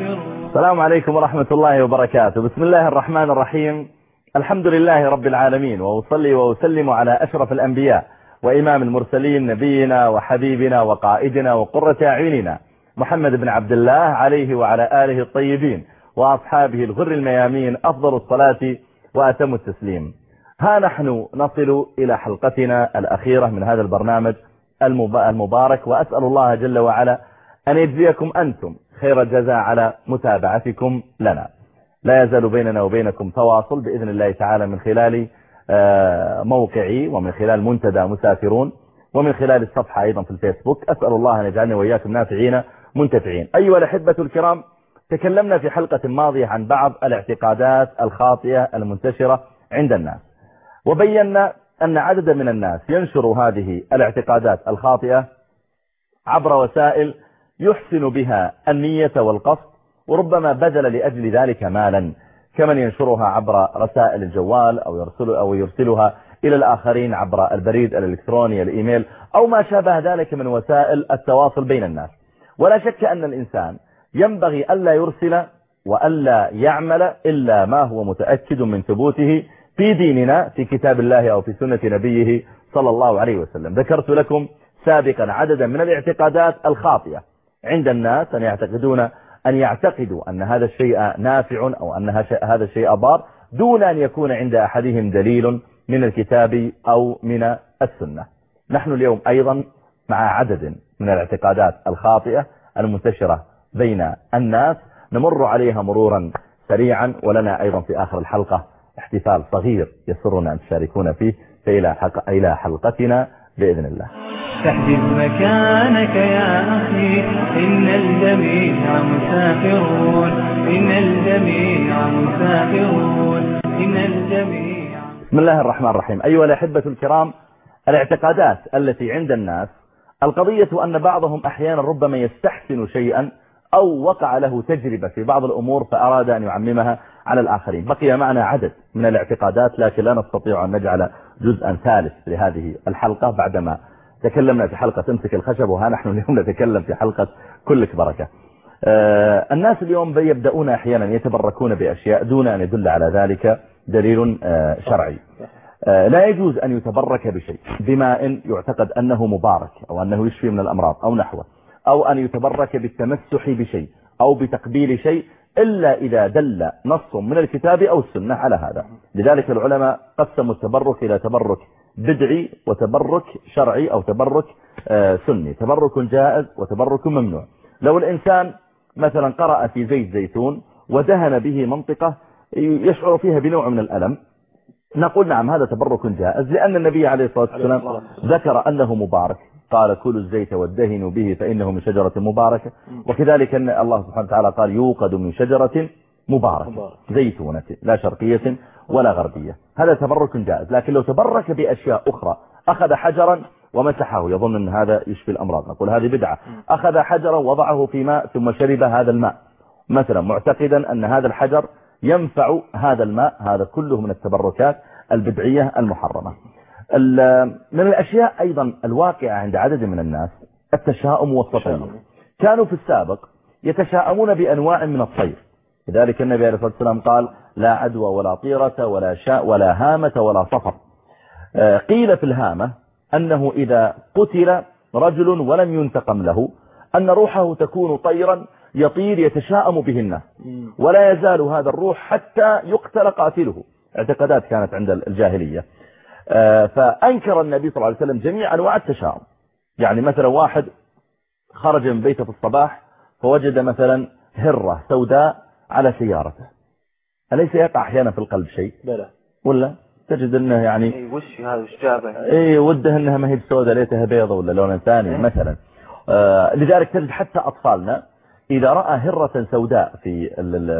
السلام عليكم ورحمة الله وبركاته. بسم الله الرحمن الرحيم. الحمد لله رب العالمين وأصلي وأسلم على أشرف الأنبياء وإمام المرسلين نبينا وحبيبنا وقائدنا وقرة أعيننا محمد بن عبد الله عليه وعلى آله الطيبين وأصحابه الغر الميامين أفضل الصلاة وأتم التسليم. ها نحن نصل إلى حلقتنا الأخيرة من هذا البرنامج المبارك وأسأل الله جل وعلا أن يجزيكم أنتم خير الجزاء على متابعتكم لنا. لا يزال بيننا وبينكم تواصل بإذن الله تعالى من خلال موقعي ومن خلال منتدى مسافرون ومن خلال الصفحة أيضا في الفيسبوك. أسأل الله أن يجعلني وإياكم نافعين منتفعين. أيها الأحبة الكرام تكلمنا في حلقة ماضية عن بعض الاعتقادات الخاطئة المنتشرة عند الناس وبينا أن عدد من الناس ينشر هذه الاعتقادات الخاطئة عبر وسائل يحسن بها النية والقصد وربما بذل لأجل ذلك مالا كمن ينشرها عبر رسائل الجوال أو, يرسل أو يرسلها إلى الآخرين عبر البريد الإلكتروني الإيميل أو ما شابه ذلك من وسائل التواصل بين الناس. ولا شك أن الإنسان ينبغي ألا يرسل وألا يعمل إلا ما هو متأكد من ثبوته في ديننا في كتاب الله أو في سنة نبيه صلى الله عليه وسلم. ذكرت لكم سابقا عددا من الاعتقادات الخاطئة. عند الناس أن يعتقدون أن يعتقدوا أن هذا الشيء نافع أو أن هذا الشيء ضار دون أن يكون عند أحدهم دليل من الكتاب أو من السنة. نحن اليوم أيضا مع عدد من الاعتقادات الخاطئة المنتشرة بين الناس نمر عليها مرورا سريعا ولنا أيضا في آخر الحلقة احتفال صغير يسرنا أن تشاركونا فيه فإلى حلقتنا بإذن الله. تحدث مكانك يا أخي. إن الجميع مسافرون. إن الجميع مسافرون. إن الجميع بسم الله الرحمن الرحيم. أيها الأحبة الكرام الاعتقادات التي عند الناس القضية أن بعضهم أحيانا ربما يستحسن شيئا أو وقع له تجربة في بعض الأمور فأراد أن يعممها على الآخرين. بقي معنا عدد من الاعتقادات لكن لا نستطيع أن نجعل جزءا ثالث لهذه الحلقة بعدما تكلمنا في حلقة امسك الخشب وها نحن اليوم نتكلم في حلقة كلك بركة. آه الناس اليوم يبدأون أحيانا يتبركون بأشياء دون أن يدل على ذلك دليل آه شرعي. آه لا يجوز أن يتبرك بشيء بماء يعتقد أنه مبارك أو أنه يشفي من الأمراض أو نحوه أو أن يتبرك بالتمسح بشيء أو بتقبيل شيء إلا إذا دل نص من الكتاب أو السنة على هذا. لذلك العلماء قسموا التبرك إلى تبرك بدعي وتبرك شرعي أو تبرك سني. تبرك جائز وتبرك ممنوع. لو الإنسان مثلا قرأ في زيت زيتون ودهن به منطقة يشعر فيها بنوع من الألم نقول نعم هذا تبرك جائز لأن النبي عليه الصلاة والسلام ذكر أنه مبارك. قال كلوا الزيت والدهن به فإنه من شجرة مباركة. وكذلك أن الله سبحانه وتعالى قال يوقد من شجرة مباركة زيتونة لا شرقية ولا غربية. هذا تبرك جائز لكن لو تبرك بأشياء أخرى أخذ حجرا ومسحه يظن أن هذا يشفي الأمراض. نقول هذه بدعة. أخذ حجرا وضعه في ماء ثم شرب هذا الماء. مثلا معتقدا أن هذا الحجر ينفع هذا الماء هذا كله من التبركات البدعية المحرمة. من الأشياء أيضا الواقعة عند عدد من الناس التشاؤم والسطية كانوا في السابق يتشاءمون بأنواع من الطير. لذلك النبي عليه الصلاة والسلام قال لا عدوى ولا طيرة ولا شاء ولا هامة ولا صفر. قيل في الهامة أنه إذا قتل رجل ولم ينتقم له أن روحه تكون طيرا يطير يتشاءم به الناس ولا يزال هذا الروح حتى يقتل قاتله. اعتقادات كانت عند الجاهلية. فأنكر النبي صلى الله عليه وسلم جميع أنواع التشاؤم. يعني مثلا واحد خرج من بيته في الصباح فوجد مثلا هرة سوداء على سيارته. أليس يقع أحيانا في القلب شيء؟ بلى. ولا؟ تجد أنه يعني اي وش هذا؟ وش جابه؟ اي وده أنها ما هي بسوداء ليتها بيضة ولا لون ثاني مثلا. آه لذلك تجد حتى أطفالنا إذا رأى هرة سوداء في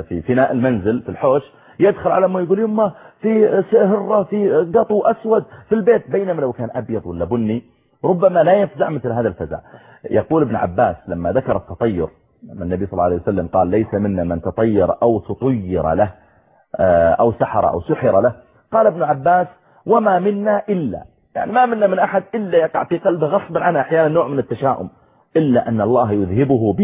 في فناء المنزل في الحوش يدخل على ما يقول يما في هرة في قطو أسود في البيت. بينما لو كان أبيض ولا بني ربما لا يفزع مثل هذا الفزع. يقول ابن عباس لما ذكر التطير النبي صلى الله عليه وسلم قال ليس منا من تطير أو تطير له أو سحر أو سحر له. قال ابن عباس وما منا إلا يعني ما منا من أحد إلا يقع في قلبه غصبا عنه أحيانا نوع من التشاؤم إلا أن الله يذهبه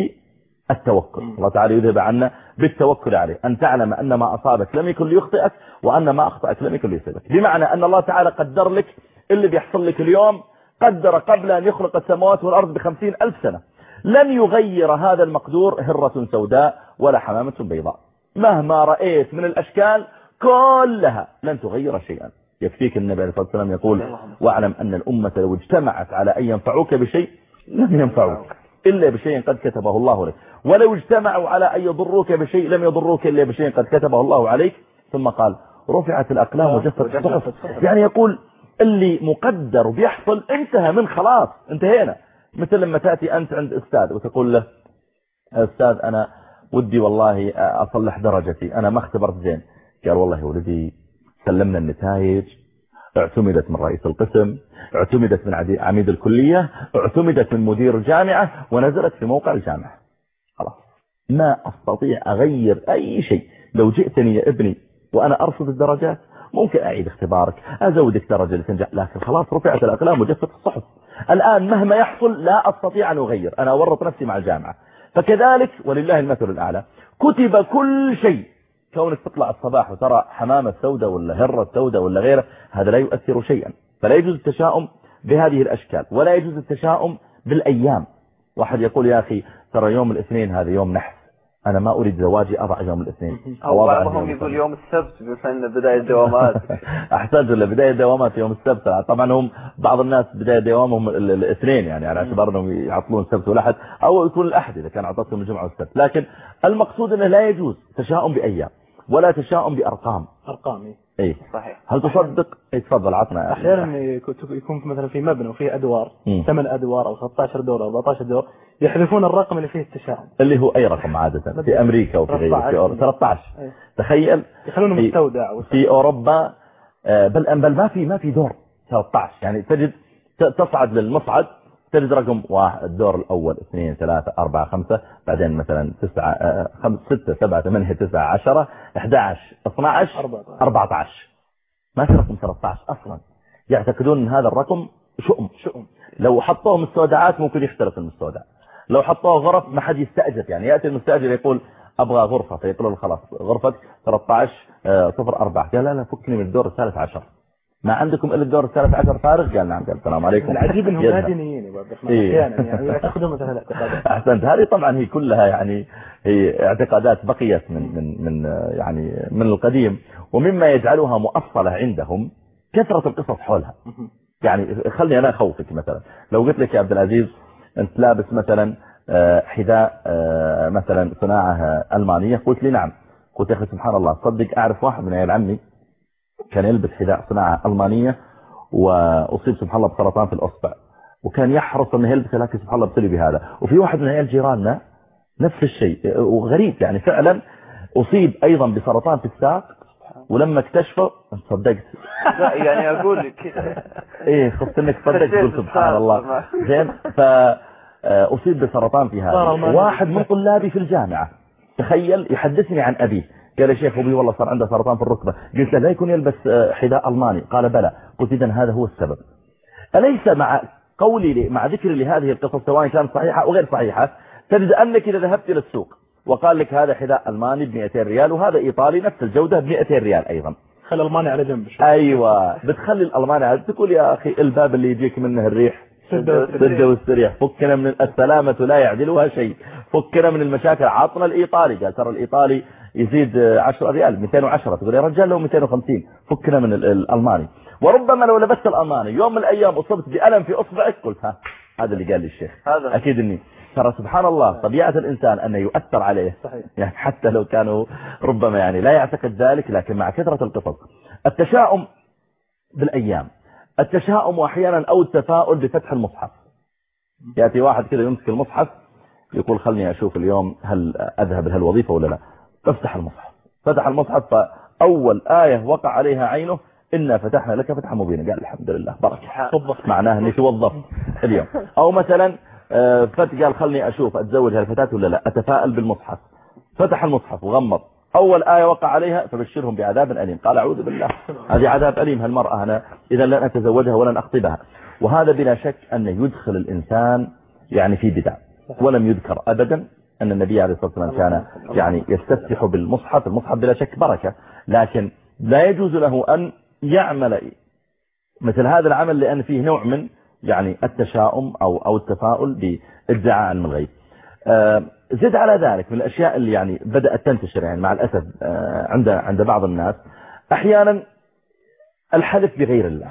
التوكل الله تعالى يذهب عنا بالتوكل عليه. أن تعلم أن ما أصابك لم يكن ليخطئك وأن ما أخطأك لم يكن ليصيبك. بمعنى أن الله تعالى قدر لك اللي بيحصل لك اليوم قدر قبل أن يخلق السماوات والأرض بخمسين ألف سنة. لن يغير هذا المقدور هرة سوداء ولا حمامة بيضاء. مهما رأيت من الأشكال كلها لن تغير شيئا. يكفيك النبي عليه الصلاة والسلام يقول واعلم أن الأمة لو اجتمعت على أن ينفعوك بشيء لم ينفعوك إلا بشيء قد كتبه الله لك. ولو اجتمعوا على أن يضروك بشيء لم يضروك إلا بشيء قد كتبه الله عليك. ثم قال رفعت الأقلام وجفت الصحف. يعني يقول اللي مقدر بيحصل انتهى من خلاص انتهينا. مثل لما تأتي أنت عند أستاذ وتقول له أستاذ أنا ودي والله أصلح درجتي أنا ما اختبرت زين. قال والله يا ولدي سلمنا النتائج اعتمدت من رئيس القسم اعتمدت من عميد الكلية اعتمدت من مدير الجامعة ونزلت في موقع الجامعة. خلاص. ما أستطيع أغير أي شيء. لو جئتني يا ابني وأنا أرصد الدرجات ممكن أعيد اختبارك أزودك درجة لتنجح. لكن خلاص رفعت الأقلام وجفت الصحف. الآن مهما يحصل لا أستطيع أن أغير أنا أورط نفسي مع الجامعة. فكذلك ولله المثل الأعلى كتب كل شيء كونك تطلع الصباح وترى حمامة سوداء ولا هرة سوداء ولا غيره هذا لا يؤثر شيئا. فلا يجوز التشاؤم بهذه الأشكال ولا يجوز التشاؤم بالأيام. واحد يقول يا أخي ترى يوم الاثنين هذا يوم نحس. أنا ما أريد زواجي أضع يوم الاثنين. أو بعضهم يقول يوم السبت بفن بداية دوامات. أحسنت ولا بداية دوامات يوم السبت. طبعا هم بعض الناس بداية دوامهم الاثنين يعني على اعتبار أنهم يعطلون السبت والأحد أو يكون الأحد إذا كان أعطتهم الجمعة والسبت. لكن المقصود أنه لا يجوز تشاؤم بأيام. ولا تشاؤم بأرقام. أرقام إيه. اي صحيح. هل تصدق؟ اي تفضل عطنا. أحيانا يكون مثلا في مبنى وفيه أدوار ثمان أدوار أو 16 دور أو 14 دور يحذفون الرقم اللي فيه التشاؤم اللي هو أي رقم عادة في أمريكا وفي غيره في أوروبا 13 أيه. تخيل يخلونه مستودع في أوروبا آه، بل بل ما في ما في دور 13 يعني تجد تصعد للمصعد تجد رقم واحد الدور الأول اثنين ثلاثة أربعة خمسة بعدين مثلا تسعة آه، خمسة ستة سبعة ثمانية تسعة عشرة احدى عشر اثنى عشر أربعة عشر ما في رقم 13 أصلا. يعتقدون أن هذا الرقم شؤم. شؤم. لو حطوه مستودعات ممكن يختلف المستودع. لو حطوه غرف ما حد يستأجر. يعني يأتي المستأجر يقول أبغى غرفة. فيقول له خلاص غرفة 13 صفر أربعة. قال لا لا فكني من الدور الثالث عشر. ما عندكم إلا الدور الثالث عشر فارغ؟ قال نعم قال السلام عليكم. العجيب إنهم لا دينيين يا عبد الرحمن. أحيانا يعني يعتقدون مثلا الاعتقادات. أحسنت. هذه طبعا هي كلها يعني هي اعتقادات بقيت من من من يعني من القديم ومما يجعلها مؤصلة عندهم كثرة القصص حولها. يعني خلني أنا أخوفك مثلا. لو قلت لك يا عبد العزيز أنت لابس مثلا آه، حذاء آه، مثلا صناعة المانية قلت لي نعم. قلت يا أخي سبحان الله صدق أعرف واحد من عيال عمي كان يلبس حذاء صناعة ألمانية وأصيب سبحان الله بسرطان في الأصبع. وكان يحرص أنه يلبس لكن سبحان الله ابتلي بهذا. وفي واحد من عيال جيراننا نفس الشيء وغريب يعني فعلا أصيب أيضا بسرطان في الساق ولما اكتشفه صدقت لا يعني أقول لك. كذا إيه خفت أنك صدقت تقول سبحان الله. زين فأصيب بسرطان في هذا. واحد من طلابي في الجامعة تخيل يحدثني عن أبيه. قال يا شيخ أبي والله صار عنده سرطان في الركبة. قلت له لا يكون يلبس آه، حذاء ألماني. قال بلى. قلت إذا هذا هو السبب. أليس مع قولي مع ذكري لهذه القصص سواء كانت صحيحة أو غير صحيحة تجد أنك إذا ذهبت إلى السوق وقال لك هذا حذاء ألماني ب 200 ريال وهذا إيطالي نفس الجودة ب 200 ريال أيضا. خل الألماني على جنب شوي. أيوة. بتخلي الألماني على تقول يا أخي الباب اللي يجيك منه الريح. سد واستريح فكنا من السلامة لا يعدلها شيء. فكنا من المشاكل. عطنا الإيطالي. قال ترى الإيطالي يزيد 10 ريال 210 تقول يا رجال لو 250 فكنا من الألماني وربما لو لبست الألماني يوم من الأيام أصبت بألم في أصبعك قلت ها هذا اللي قال لي الشيخ. هذا. أكيد أني ترى سبحان الله طبيعة الإنسان أنه يؤثر عليه. صحيح. يعني حتى لو كانوا ربما يعني لا يعتقد ذلك لكن مع كثرة القصص. التشاؤم بالأيام. التشاؤم أحيانا أو التفاؤل بفتح المصحف. يأتي واحد كذا يمسك المصحف يقول خلني أشوف اليوم هل أذهب لهالوظيفة ولا لا. افتح المصحف. فتح المصحف فأول آية وقع عليها عينه إنا فتحنا لك فتحا مبينا. قال الحمد لله بركة. توظف. معناه أني توظف اليوم. أو مثلا آه، فتح قال خلني أشوف أتزوج هالفتاة ولا لا. أتفائل بالمصحف. فتح المصحف وغمض. أول آية وقع عليها فبشرهم بعذاب أليم. قال أعوذ بالله. هذه عذاب أليم. هالمرأة أنا إذا لن أتزوجها ولن أخطبها. وهذا بلا شك أن يدخل الإنسان يعني في بدع. ولم يذكر أبدا. أن النبي عليه الصلاة والسلام كان يعني يستفتح بالمصحف المصحف بلا شك بركة لكن لا يجوز له أن يعمل مثل هذا العمل لأن فيه نوع من يعني التشاؤم أو, أو التفاؤل بإدعاء علم الغيب آه، زد على ذلك من الأشياء اللي يعني بدأت تنتشر يعني مع الأسف آه، عند عند بعض الناس. أحيانا الحلف بغير الله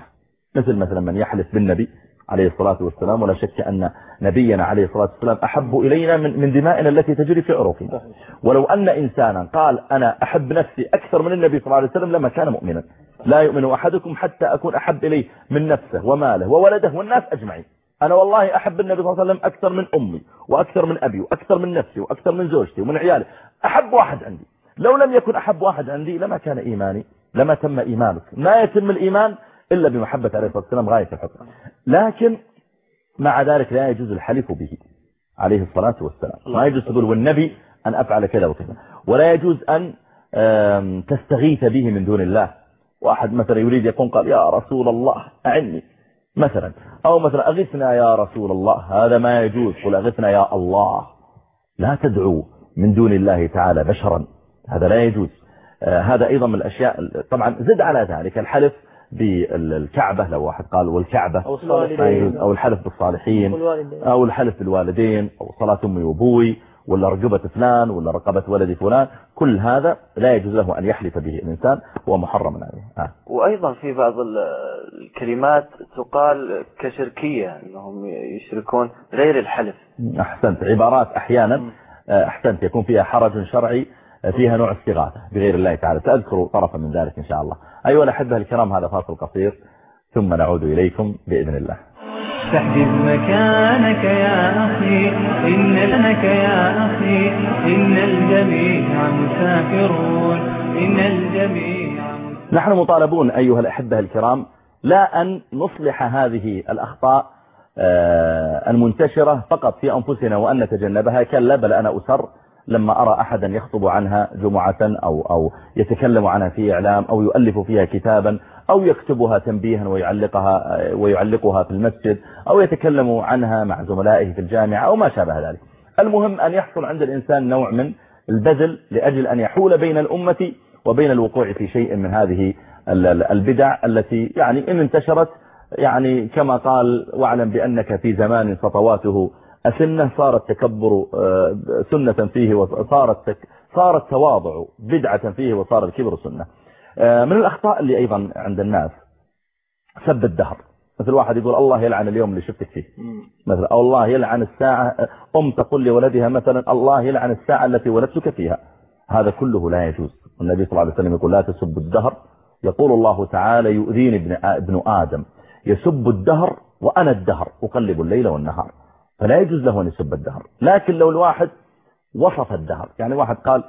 مثل مثلا من يحلف بالنبي عليه الصلاة والسلام ولا شك أن نبينا عليه الصلاة والسلام أحب إلينا من, دمائنا التي تجري في عروقنا. ولو أن إنسانا قال أنا أحب نفسي أكثر من النبي صلى الله عليه وسلم لما كان مؤمنا. لا يؤمن أحدكم حتى أكون أحب إليه من نفسه وماله وولده والناس أجمعين. أنا والله أحب النبي صلى الله عليه وسلم أكثر من أمي وأكثر من أبي وأكثر من نفسي وأكثر من زوجتي ومن عيالي. أحب واحد عندي. لو لم يكن أحب واحد عندي لما كان إيماني لما تم إيمانك. ما يتم الإيمان؟ إلا بمحبة عليه الصلاة والسلام غاية الحب لكن مع ذلك لا يجوز الحلف به عليه الصلاة والسلام. ما يجوز تقول والنبي أن أفعل كذا وكذا. ولا يجوز أن تستغيث به من دون الله. واحد مثلا يريد يقول قال يا رسول الله أعني. مثلا أو مثلا أغثنا يا رسول الله. هذا ما يجوز. قل أغثنا يا الله. لا تدعو من دون الله تعالى بشرا. هذا لا يجوز. آه، هذا أيضا من الأشياء طبعا زد على ذلك. الحلف بالكعبة لو واحد قال والكعبة أو, أو الحلف بالصالحين أو الحلف بالوالدين أو صلاة أمي وأبوي ولا رقبة فلان ولا رقبة ولد فلان كل هذا لا يجوز له أن يحلف به الإنسان هو محرم عليه. آه. وأيضا في بعض الكلمات تقال كشركية أنهم يشركون غير الحلف. أحسنت. عبارات أحيانا آه، أحسنت. يكون فيها حرج شرعي فيها نوع استغاثة بغير الله تعالى. سأذكر طرفا من ذلك إن شاء الله. أيها الأحبة الكرام هذا فاصل قصير ثم نعود إليكم بإذن الله. تحجز مكانك يا أخي إن لك يا أخي إن الجميع مسافرون إن الجميع نحن مطالبون أيها الأحبة الكرام لا أن نصلح هذه الأخطاء آه، المنتشرة فقط في أنفسنا وأن نتجنبها كلا بل أنا أسر. لما أرى أحدا يخطب عنها جمعة أو, أو يتكلم عنها في إعلام أو يؤلف فيها كتابا أو يكتبها تنبيها ويعلقها, ويعلقها في المسجد أو يتكلم عنها مع زملائه في الجامعة أو ما شابه ذلك. المهم أن يحصل عند الإنسان نوع من البذل لأجل أن يحول بين الأمة وبين الوقوع في شيء من هذه البدع التي يعني إن انتشرت يعني كما قال واعلم بأنك في زمان سطواته أسنة صار التكبر آه، سنة فيه وصار صار التواضع بدعة فيه وصار الكبر سنة. آه، من الأخطاء اللي أيضا عند الناس سب الدهر. مثل واحد يقول الله يلعن اليوم اللي شفتك فيه. مثلا أو الله يلعن الساعة أم تقول لولدها مثلا الله يلعن الساعة التي ولدتك فيها. هذا كله لا يجوز. النبي صلى الله عليه وسلم يقول لا تسب الدهر. يقول الله تعالى يؤذيني ابن, ابن آدم. يسب الدهر وأنا الدهر أقلب الليل والنهار. فلا يجوز له أن يسب الدهر. لكن لو الواحد وصف الدهر يعني واحد قال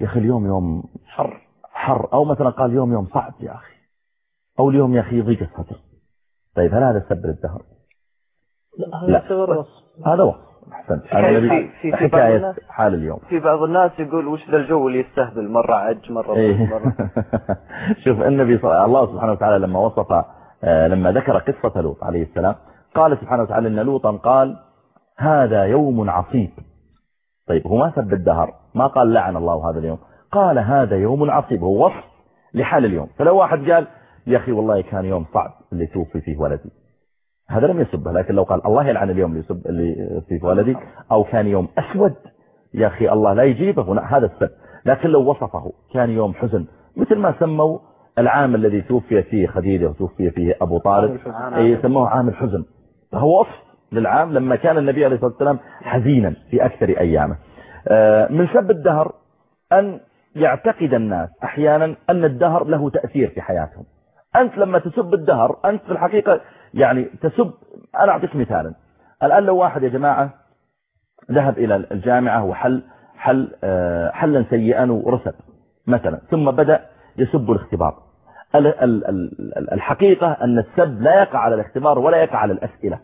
يا أخي اليوم يوم حر حر. أو مثلا قال اليوم يوم صعب يا أخي. أو اليوم يا أخي ضيق الصدر طيب هل هذا سب الدهر لا هذا وصف. هذا وصف. أحسنت. في في حكاية حال اليوم. في بعض الناس يقول وش ذا الجو اللي يستهبل؟ مرة عج مرة إيه. مرة. شوف النبي صلى الله سبحانه وتعالى لما وصف آه، لما ذكر قصة لوط عليه السلام قال سبحانه وتعالى إن لوطا قال هذا يوم عصيب. طيب هو ما سب الدهر ما قال لعن الله هذا اليوم. قال هذا يوم عصيب هو وصف لحال اليوم. فلو واحد قال يا أخي والله كان يوم صعب اللي توفي فيه ولدي. هذا لم يسبه لكن لو قال الله يلعن اليوم اللي, يسب اللي فيه ولدي. أو كان يوم أسود يا أخي الله لا يجيبه. هذا السب لكن لو وصفه كان يوم حزن. مثل ما سموا العام الذي توفي فيه خديجة وتوفي فيه أبو طالب يسموه عام الحزن فهو وصف. للعام لما كان النبي عليه الصلاة والسلام حزينا في أكثر أيامه. آه، من سب الدهر أن يعتقد الناس أحيانا أن الدهر له تأثير في حياتهم. أنت لما تسب الدهر أنت في الحقيقة يعني تسب أنا أعطيك مثالا. الآن لو واحد يا جماعة ذهب إلى الجامعة وحل حل آه، حلا سيئا ورسب مثلا ثم بدأ يسب الاختبار. الحقيقة أن السب لا يقع على الاختبار ولا يقع على الأسئلة.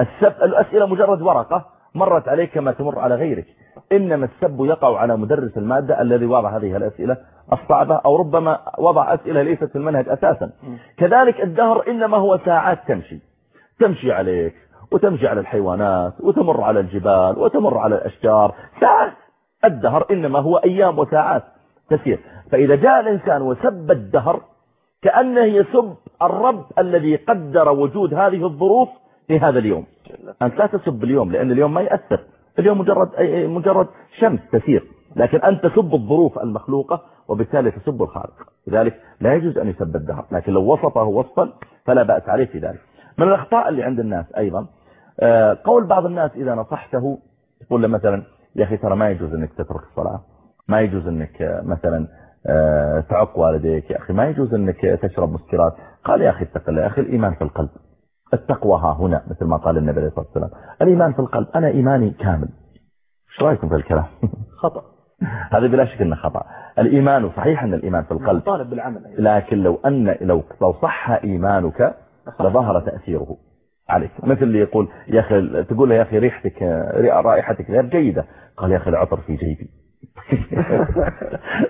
السب الأسئلة مجرد ورقة مرت عليك كما تمر على غيرك. إنما السب يقع على مدرس المادة الذي وضع هذه الأسئلة الصعبة أو ربما وضع أسئلة ليست في المنهج أساسا. كذلك الدهر إنما هو ساعات تمشي. تمشي عليك وتمشي على الحيوانات وتمر على الجبال وتمر على الأشجار. ساعات. الدهر إنما هو أيام وساعات تسير. فإذا جاء الإنسان وسب الدهر كأنه يسب الرب الذي قدر وجود هذه الظروف في هذا اليوم. أنت لا تسب اليوم لأن اليوم ما يأثر. اليوم مجرد مجرد شمس تسير. لكن أنت تسب الظروف المخلوقة وبالتالي تسب الخالق. لذلك لا يجوز أن يسب الدهر. لكن لو وصفه وصفا فلا بأس عليه في ذلك. من الأخطاء اللي عند الناس أيضا آه، قول بعض الناس إذا نصحته يقول له مثلا يا أخي ترى ما يجوز أنك تترك الصلاة. ما يجوز أنك آه، مثلا آه، تعق والديك. يا أخي ما يجوز أنك تشرب مسكرات قال يا أخي اتق الله. يا أخي الإيمان في القلب. التقوى ها هنا مثل ما قال النبي عليه الصلاة والسلام. الإيمان في القلب أنا إيماني كامل. إيش رأيكم في الكلام؟ خطأ. هذا بلا شك إنه خطأ. الإيمان صحيح أن الإيمان في القلب. طالب بالعمل لكن لو أن لو لو صح إيمانك لظهر تأثيره عليك. مثل اللي يقول يا أخي تقول له يا أخي ريحتك رائحتك غير جيدة. قال يا أخي العطر في جيبي.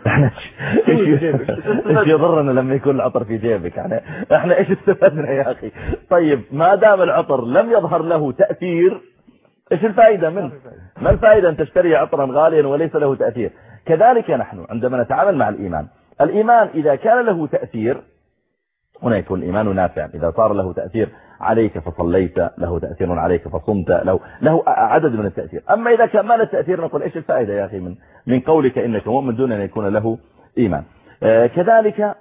إحنا إيش يضرنا لما يكون العطر في جيبك إحنا إحنا إيش استفدنا يا أخي؟ طيب ما دام العطر لم يظهر له تأثير إيش الفائدة منه؟ ما الفائدة أن تشتري عطرا غاليا وليس له تأثير؟ كذلك نحن عندما نتعامل مع الإيمان الإيمان إذا كان له تأثير هنا يكون الإيمان نافعا إذا صار له تأثير عليك فصليت له تأثير عليك فصمت له له عدد من التأثير. أما إذا كان ما له تأثير نقول إيش الفائدة يا أخي من من قولك إنك مؤمن دون أن يكون له إيمان. آه كذلك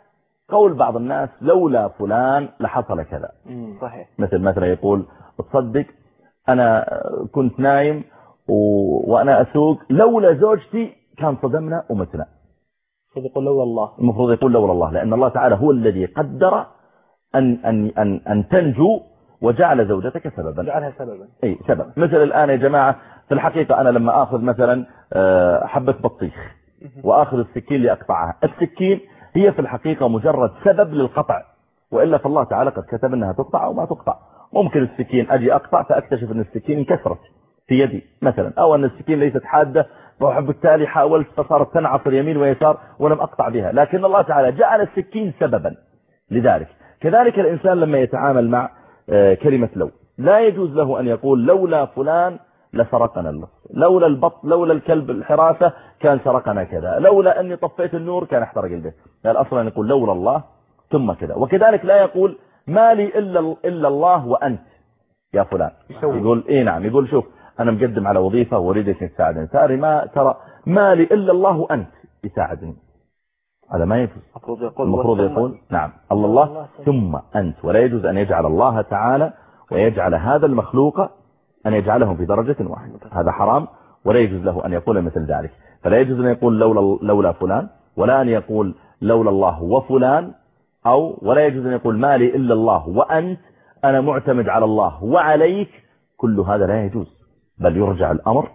قول بعض الناس لولا فلان لحصل كذا. صحيح. مثل مثلا يقول تصدق أنا كنت نايم و... وأنا أسوق لولا زوجتي كان صدمنا ومتنا. المفروض يقول لولا الله. المفروض يقول لولا الله لأن الله تعالى هو الذي قدر أن, أن, أن, أن تنجو وجعل زوجتك سببا. جعلها سببا. أي سبب. مثل الآن يا جماعة في الحقيقة أنا لما أخذ مثلا آه، حبة بطيخ وأخذ السكين لأقطعها. السكين هي في الحقيقة مجرد سبب للقطع وإلا فالله تعالى قد كتب أنها تقطع أو ما تقطع. ممكن السكين أجي أقطع فأكتشف أن السكين انكسرت في يدي مثلا. أو أن السكين ليست حادة وبالتالي حاولت فصارت تنعصر يمين ويسار ولم أقطع بها. لكن الله تعالى جعل السكين سببا لذلك. كذلك الإنسان لما يتعامل مع آه، كلمة لو لا يجوز له أن يقول لولا فلان لسرقنا اللص لولا البط لولا الكلب الحراسة كان سرقنا كذا. لولا أني طفيت النور كان احترق البيت. قال أصلا يقول لولا الله ثم كذا. وكذلك لا يقول ما لي إلا, إلا الله وأنت يا فلان. يقول إيه نعم يقول شوف أنا مقدم على وظيفة وأريدك تساعدني. ترى ما ترى ما لي إلا الله وأنت يساعدني. هذا ما يجوز المفروض يقول المفروض يقول نعم الله, الله ثم أنت. ولا يجوز أن يجعل الله تعالى ويجعل هذا المخلوق أن يجعلهم في درجة واحدة. هذا حرام ولا يجوز له أن يقول مثل ذلك. فلا يجوز أن يقول لولا, لولا فلان ولا أن يقول لولا الله وفلان أو ولا يجوز أن يقول مالي إلا الله وأنت أنا معتمد على الله وعليك. كل هذا لا يجوز. بل يرجع الأمر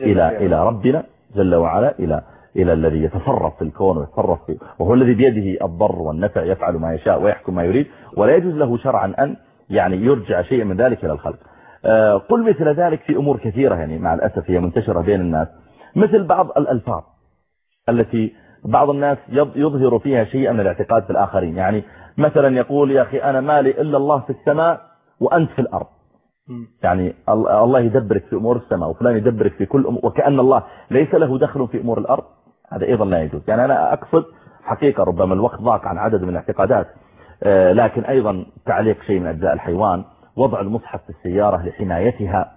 إلى إلى ربنا جل وعلا إلى إلى الذي يتصرف في الكون ويتصرف فيه وهو الذي بيده الضر والنفع يفعل ما يشاء ويحكم ما يريد ولا يجوز له شرعا أن يعني يرجع شيء من ذلك إلى الخلق. آه، قل مثل ذلك في أمور كثيرة يعني مع الأسف هي منتشرة بين الناس. مثل بعض الألفاظ التي بعض الناس يظهر فيها شيئا من الاعتقاد في الآخرين. يعني مثلا يقول يا أخي أنا مالي إلا الله في السماء وأنت في الأرض. يعني الله يدبرك في أمور السماء وفلان يدبرك في كل أمور وكأن الله ليس له دخل في أمور الأرض. هذا أيضا لا يجوز. يعني أنا أقصد حقيقة ربما الوقت ضاق عن عدد من الاعتقادات آه، لكن أيضا تعليق شيء من أجزاء الحيوان وضع المصحف في السيارة لحمايتها.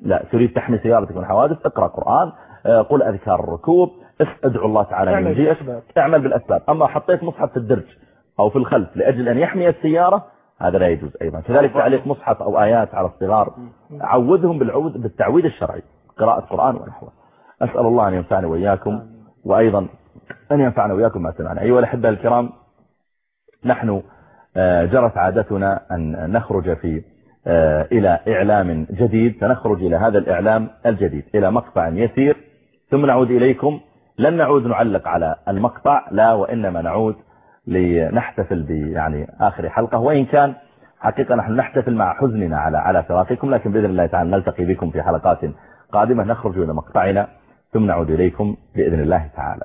لا تريد تحمي سيارتك من حوادث اقرأ قرآن آه، قل أذكار الركوب ادعو الله تعالى من جيش اعمل بالأسباب. أما حطيت مصحف في الدرج أو في الخلف لأجل أن يحمي السيارة هذا لا يجوز أيضا. كذلك تعليق مصحف أو آيات على الصغار. عودهم بالعود بالتعويد الشرعي قراءة قرآن ونحوه. أسأل الله أن ينفعني وإياكم. وأيضا أن ينفعنا وإياكم ما سمعنا. أيها الأحبة الكرام نحن آه، جرت عادتنا أن نخرج في آه، إلى إعلام جديد. سنخرج إلى هذا الإعلام الجديد إلى مقطع يسير. ثم نعود إليكم. لن نعود نعلق على المقطع لا وإنما نعود لنحتفل يعني آخر حلقة. وإن كان حقيقة نحن نحتفل مع حزننا على على فراقكم لكن بإذن الله تعالى نلتقي بكم في حلقات قادمة. نخرج إلى مقطعنا ثم نعود إليكم بإذن الله تعالى.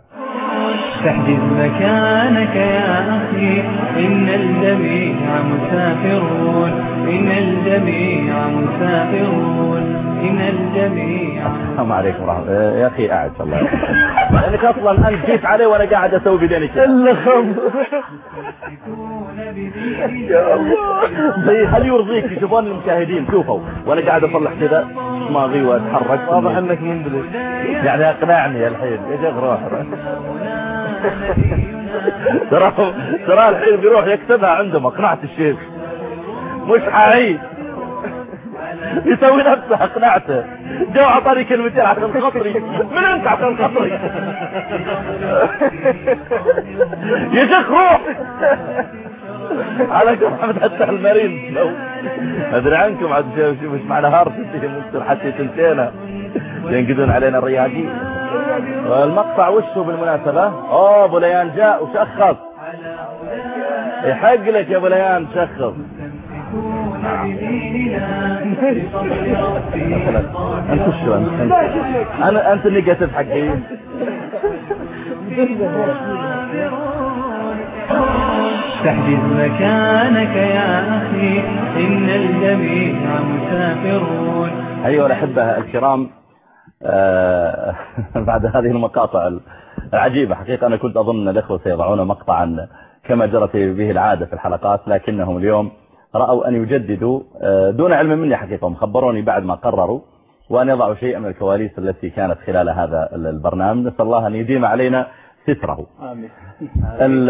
فاحجز مكانك يا أخي. إن الجميع مسافرون. إن الجميع مسافرون. إن الجميع السلام عليكم ورحمة الله. يا أخي قاعد شاء الله. لأنك أصلا أنت جيت علي وأنا قاعد أسوي بدني كده إلا خمر زي هل يرضيك يشوفون المشاهدين؟ شوفوا. وأنا قاعد أصلح كذا. دماغي وأتحرك. واضح إنك منبلش يعني أقنعني الحين. يا شيخ روح ترى ترى الحين بيروح يكتبها عندهم أقنعت الشيخ. مش حعيد. يسوي نفسه اقنعته. جو اعطاني كلمتين عشان خاطري. من انت عشان خاطري؟ يا شيخ روح. على كم محمد حتى المريض. أدري عنكم عاد مش معنى هارت ممكن حتى تنتينا ينقدون علينا الرياضيين المقطع وشه بالمناسبة؟ أوه أبو ليان جاء وشخص. يحق لك يا أبو ليان شخص. أنت شو أنت؟ أنا أنت النيجاتيف حقي تحجز مكانك يا أخي إن الجميع مسافرون. ايها الاحبه الكرام. بعد هذه المقاطع العجيبة. حقيقة أنا كنت أظن الأخوة سيضعون مقطعا كما جرت به العادة في الحلقات لكنهم اليوم رأوا أن يجددوا آه، دون علم مني حقيقة هم خبروني بعد ما قرروا وأن يضعوا شيئا من الكواليس التي كانت خلال هذا البرنامج. نسأل الله أن يديم علينا ستره. آمين. ال-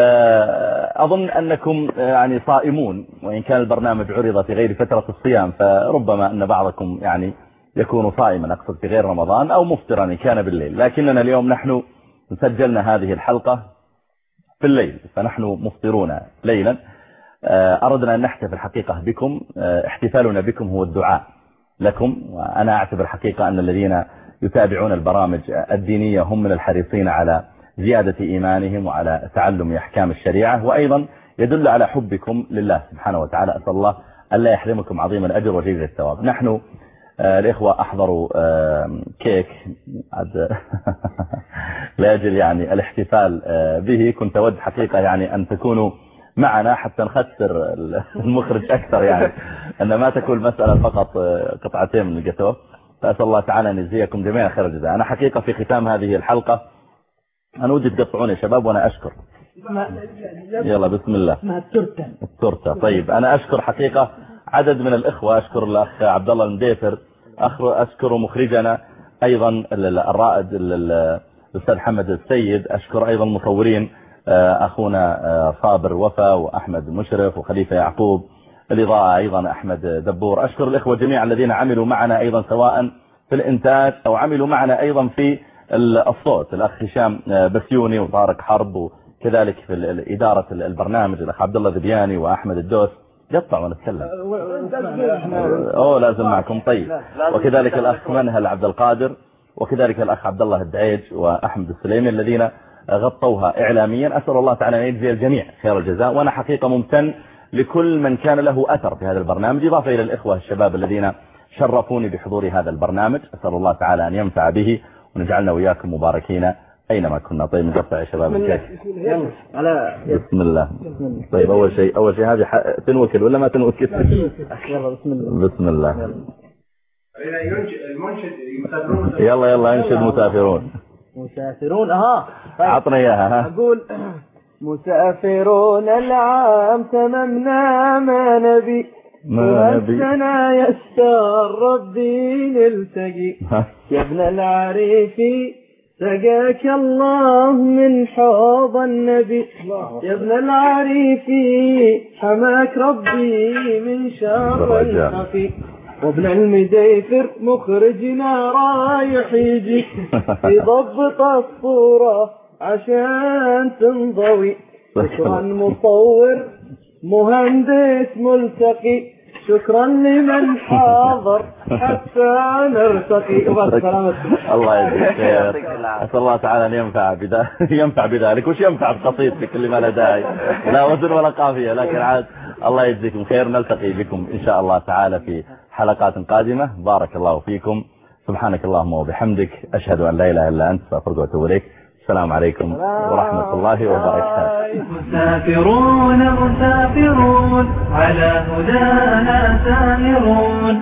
أظن أنكم يعني صائمون وإن كان البرنامج عرض في غير فترة الصيام فربما أن بعضكم يعني يكون صائما أقصد في غير رمضان أو مفطرا إن كان بالليل. لكننا اليوم نحن سجلنا هذه الحلقة في الليل فنحن مفطرون ليلا. آه، أردنا أن نحتفل حقيقة بكم. آه، احتفالنا بكم هو الدعاء لكم. وأنا أعتبر حقيقة أن الذين يتابعون البرامج الدينية هم من الحريصين على زيادة إيمانهم وعلى تعلم أحكام الشريعة. وأيضا يدل على حبكم لله سبحانه وتعالى. أسأل الله ألا يحرمكم عظيم الأجر وجيد الثواب. نحن الإخوة أحضروا آه، كيك. لأجل يعني الاحتفال آه، به. كنت أود حقيقة يعني أن تكونوا معنا حتى نخسر المخرج أكثر يعني. أن ما تكون المسألة فقط آه، قطعتين من الجاتوه فأسأل الله تعالى أن يجزيكم جميعا خير الجزاء. أنا حقيقة في ختام هذه الحلقة أنا ودي تقطعون يا شباب وأنا أشكر. يلا بسم الله. اسمها الترتة التورتة. طيب أنا أشكر حقيقة عدد من الإخوة أشكر الأخ عبد الله المديفر أشكر مخرجنا ال- الرائد ال- ال- الأستاذ محمد السيد أشكر أيضا المصورين آه، أخونا آه، صابر وفا وأحمد مشرف وخليفة يعقوب الإضاءة أيضا أحمد دبور. أشكر الإخوة جميعا الذين عملوا معنا أيضا سواء في الإنتاج أو عملوا معنا أيضا في ال- الصوت. الأخ هشام آه، بسيوني وطارق حرب وكذلك في ال- البرنامج الأخ عبد الله ذبياني وأحمد الدوس. يطلع وأنا أتكلم. أوه لازم معكم. طيب. وكذلك الأخ منهل عبد القادر وكذلك الأخ عبد الله الدعيج وأحمد السليمي الذين غطوها اعلاميا. أسأل الله تعالى أن يجزي الجميع خير الجزاء. وأنا حقيقة ممتن لكل من كان له أثر في هذا البرنامج. إضافة إلى الإخوة الشباب الذين شرفوني بحضور هذا البرنامج. أسأل الله تعالى أن ينفع به ونجعلنا وياكم مباركين أينما كنا؟ طيب نقطع يا شباب الكيك. يلا على بسم الله. طيب أول شيء أول شيء هذه تنوكل ولا ما تنوكل؟ يلا بسم الله. بسم الله. يلا. يلا انشد مسافرون مسافرون أها. طيب. عطنا إياها ها. أقول مسافرون العام تممنا ما نبي. ما نبي. يستر ربي نلتقي ها. يا ابن العريفي سقاك الله من حوض النبي. يا ابن العريفي حماك ربي من شر. الخفي وابن المديفر مخرجنا رايح يجي. يضبط الصورة عشان تنضوي. شكرا مصور مهندس ملتقي. شكرا لمن حاضر. حتى نرتقي. الله يجزيك خير. أسأل الله تعالى أن ينفع بذا ينفع بذلك وش ينفع بقصيدتك اللي ما له داعي. لا وزن ولا قافية لكن عاد الله يجزيكم خير. نلتقي بكم إن شاء الله تعالى في حلقات قادمة. بارك الله فيكم. سبحانك اللهم وبحمدك. أشهد أن لا إله إلا أنت. أستغفرك وأتوب إليك. السلام عليكم ورحمة الله وبركاته. مسافرون مسافرون على هدانا مستمعون